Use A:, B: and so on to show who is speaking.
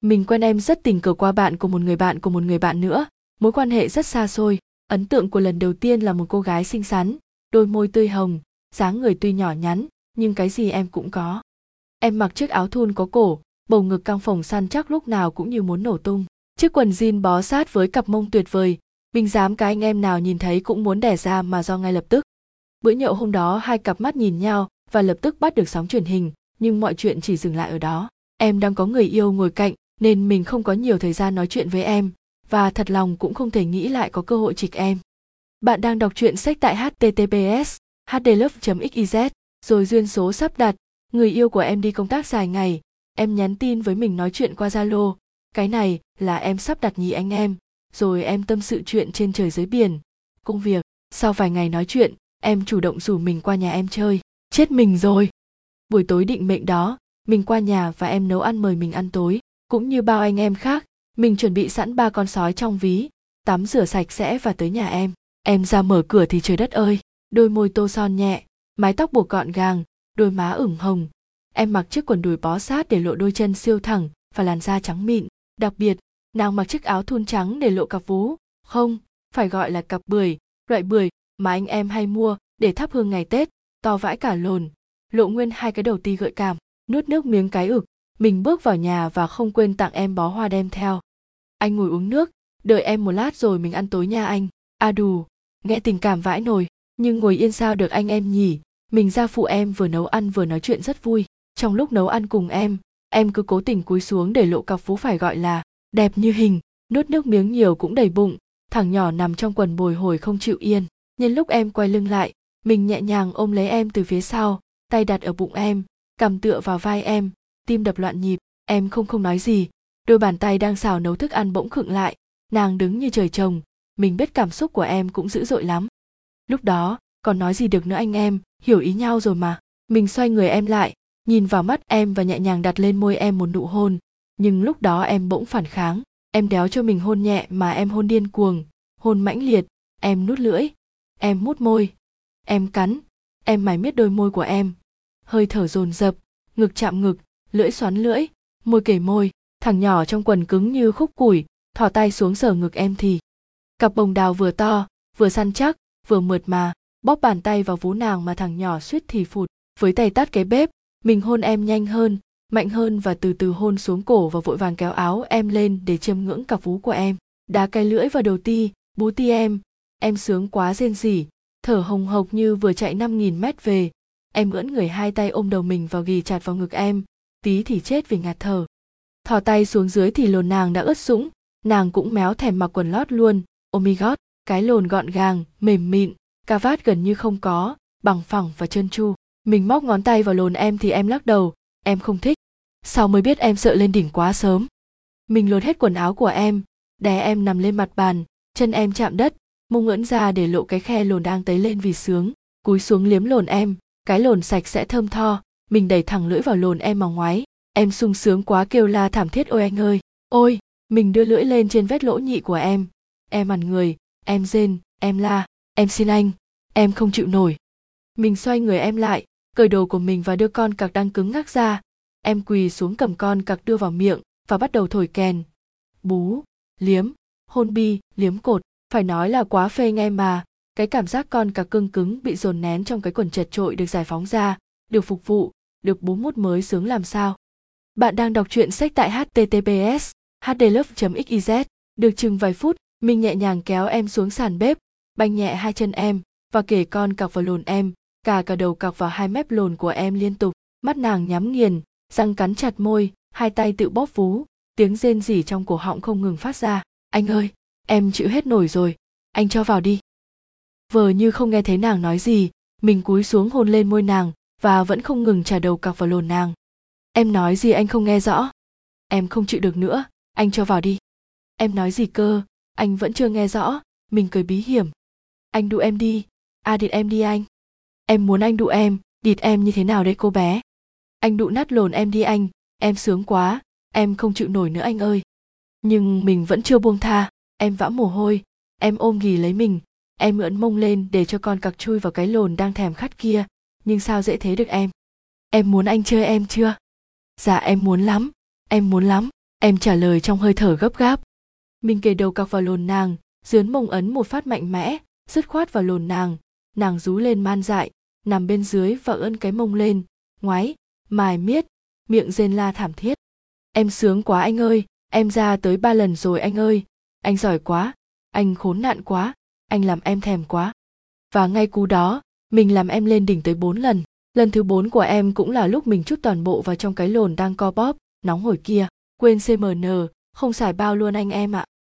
A: mình quen em rất tình cờ qua bạn của một người bạn của một người bạn nữa. Mối quan hệ rất xa xôi. Ấn tượng của lần đầu tiên là một cô gái xinh xắn, đôi môi tươi hồng, dáng người tuy nhỏ nhắn, nhưng cái gì em cũng có. Em mặc chiếc áo thun có cổ, bầu ngực căng phồng săn chắc lúc nào cũng như muốn nổ tung. Chiếc quần jean bó sát với cặp mông tuyệt vời, mình dám cái anh em nào nhìn thấy cũng muốn đẻ ra mà do ngay lập tức. Bữa nhậu hôm đó hai cặp mắt nhìn nhau và lập tức bắt được sóng truyền hình, nhưng mọi chuyện chỉ dừng lại ở đó. Em đang có người yêu ngồi cạnh nên mình không có nhiều thời gian nói chuyện với em, và thật lòng cũng không thể nghĩ lại có cơ hội trịch em. Bạn đang đọc truyện sách tại https hdlove.xyz rồi duyên số sắp đặt. Người yêu của em đi công tác dài ngày, em nhắn tin với mình nói chuyện qua zalo. Cái này là em sắp đặt nhì anh em, rồi em tâm sự chuyện trên trời dưới biển. Công việc, sau vài ngày nói chuyện, em chủ động rủ mình qua nhà em chơi. Chết mình rồi! Buổi tối định mệnh đó, mình qua nhà và em nấu ăn mời mình ăn tối cũng như bao anh em khác, mình chuẩn bị sẵn ba con sói trong ví, tắm rửa sạch sẽ và tới nhà em. Em ra mở cửa thì trời đất ơi, đôi môi tô son nhẹ, mái tóc buộc gọn gàng, đôi má ửng hồng. Em mặc chiếc quần đùi bó sát để lộ đôi chân siêu thẳng và làn da trắng mịn. Đặc biệt, nàng mặc chiếc áo thun trắng để lộ cặp vú. Không, phải gọi là cặp bưởi, loại bưởi mà anh em hay mua để thắp hương ngày tết, to vãi cả lồn. Lộ nguyên hai cái đầu ti gợi cảm, nuốt nước miếng cái ực mình bước vào nhà và không quên tặng em bó hoa đem theo. Anh ngồi uống nước, đợi em một lát rồi mình ăn tối nha anh. A à đù, nghe tình cảm vãi nồi, nhưng ngồi yên sao được anh em nhỉ? Mình ra phụ em vừa nấu ăn vừa nói chuyện rất vui. Trong lúc nấu ăn cùng em em cứ cố tình cúi xuống để lộ cặp phú phải gọi là đẹp như hình, nuốt nước miếng nhiều cũng đầy bụng. Thằng nhỏ nằm trong quần bồi hồi không chịu yên. Nhân lúc em quay lưng lại, mình nhẹ nhàng ôm lấy em từ phía sau, tay đặt ở bụng em, cầm tựa vào vai em tim đập loạn nhịp, em không không nói gì. Đôi bàn tay đang xào nấu thức ăn bỗng khựng lại, nàng đứng như trời trồng, mình biết cảm xúc của em cũng dữ dội lắm. Lúc đó, còn nói gì được nữa anh em, hiểu ý nhau rồi mà. Mình xoay người em lại, nhìn vào mắt em và nhẹ nhàng đặt lên môi em một nụ hôn. Nhưng lúc đó em bỗng phản kháng, em đéo cho mình hôn nhẹ mà em hôn điên cuồng, hôn mãnh liệt, em nút lưỡi, em mút môi, em cắn, em mải miết đôi môi của em. Hơi thở dồn dập, ngực chạm ngực lưỡi xoắn lưỡi, môi kể môi, thằng nhỏ trong quần cứng như khúc củi thò tay xuống sờ ngực em thì. Cặp bồng đào vừa to, vừa săn chắc, vừa mượt mà, bóp bàn tay vào vú nàng mà thằng nhỏ suýt thì phụt. Với tay tắt cái bếp, mình hôn em nhanh hơn, mạnh hơn và từ từ hôn xuống cổ và vội vàng kéo áo em lên để chiêm ngưỡng cặp vú của em. Đá cái lưỡi vào đầu ti, bú ti em. Em sướng quá rên rỉ, thở hồng hộc như vừa chạy 5.000 mét về. Em ưỡn người hai tay ôm đầu mình vào ghì chặt vào ngực em tí thì chết vì ngạt thở. Thò tay xuống dưới thì lồn nàng đã ướt sũng, nàng cũng méo thèm mặc quần lót luôn. Oh my god cái lồn gọn gàng, mềm mịn, cà vát gần như không có, bằng phẳng và trơn tru. Mình móc ngón tay vào lồn em thì em lắc đầu, em không thích. Sau mới biết em sợ lên đỉnh quá sớm? Mình lột hết quần áo của em, đè em nằm lên mặt bàn, chân em chạm đất, mông ngưỡn ra để lộ cái khe lồn đang tấy lên vì sướng. Cúi xuống liếm lồn em, cái lồn sạch sẽ thơm tho mình đẩy thẳng lưỡi vào lồn em mà ngoái. Em sung sướng quá kêu la thảm thiết, ôi anh ơi, ôi, mình đưa lưỡi lên trên vết lỗ nhị của em. Em ăn người em rên, em la, em xin anh, em không chịu nổi. Mình xoay người em lại, cởi đồ của mình và đưa con cặc đang cứng ngắc ra. Em quỳ xuống cầm con cặc đưa vào miệng và bắt đầu thổi kèn. Bú, liếm, hôn bi, liếm cột, phải nói là quá phê nghe mà. Cái cảm giác con cặc cưng cứng bị dồn nén trong cái quần chật trội được giải phóng ra, được phục vụ được bú mút mới sướng làm sao. Bạn đang đọc truyện sách tại https hdlove.xyz được chừng vài phút mình nhẹ nhàng kéo em xuống sàn bếp, banh nhẹ hai chân em và kể con cọc vào lồn em, cả cả đầu cọc vào hai mép lồn của em liên tục. Mắt nàng nhắm nghiền, răng cắn chặt môi, hai tay tự bóp vú, tiếng rên rỉ trong cổ họng không ngừng phát ra. Anh ơi, em chịu hết nổi rồi, anh cho vào đi. Vờ như không nghe thấy nàng nói gì, mình cúi xuống hôn lên môi nàng và vẫn không ngừng trả đầu cọc vào lồn nàng. Em nói gì anh không nghe rõ? Em không chịu được nữa, anh cho vào đi. Em nói gì cơ, anh vẫn chưa nghe rõ, mình cười bí hiểm. Anh đụ em đi à địt em đi anh. Em muốn anh đụ em, địt em như thế nào đấy cô bé? Anh đụ nát lồn em đi anh, em sướng quá, em không chịu nổi nữa anh ơi. Nhưng mình vẫn chưa buông tha, em vã mồ hôi, em ôm ghì lấy mình, em ưỡn mông lên để cho con cặc chui vào cái lồn đang thèm khát kia nhưng sao dễ thế được em? Em muốn anh chơi em chưa? Dạ em muốn lắm. Em muốn lắm. Em trả lời trong hơi thở gấp gáp. Mình kề đầu cọc vào lồn nàng, dướn mông ấn một phát mạnh mẽ, dứt khoát vào lồn nàng. Nàng rú lên man dại, nằm bên dưới và ươn cái mông lên. Ngoái, mài miết, miệng rên la thảm thiết. Em sướng quá anh ơi, em ra tới ba lần rồi anh ơi. Anh giỏi quá, anh khốn nạn quá, anh làm em thèm quá. Và ngay cú đó mình làm em lên đỉnh tới bốn lần. Lần thứ bốn của em cũng là lúc mình chút toàn bộ vào trong cái lồn đang co bóp, nóng hổi kia. Quên cmn không xài bao luôn anh em ạ.